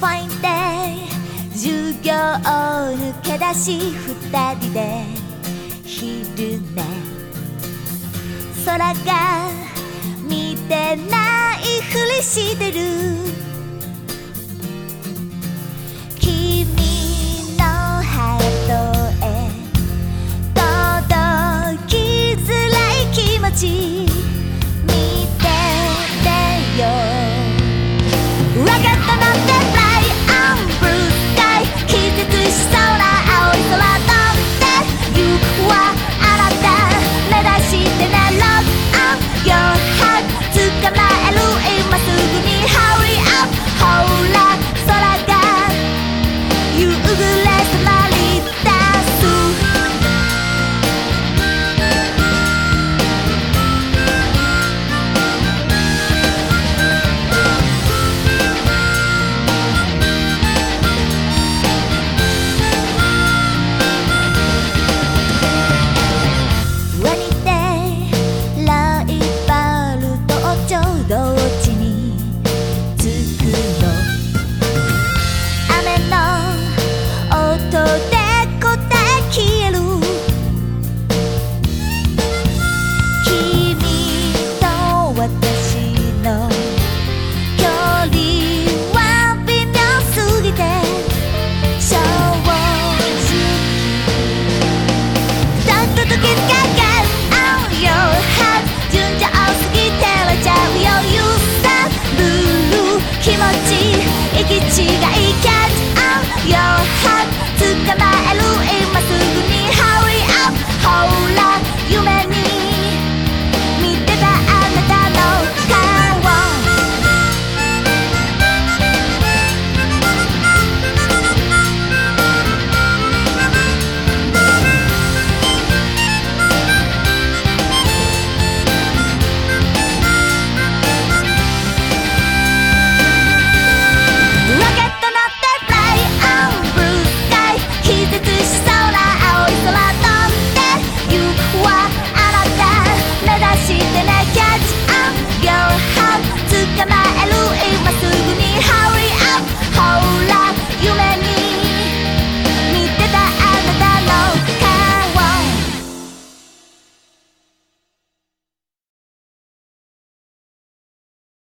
fine day. 授業を抜け出し二人で昼寝。空が見てないふりしてる。君のハへ。届きづらい気持ち。見ててよ。分かったなんて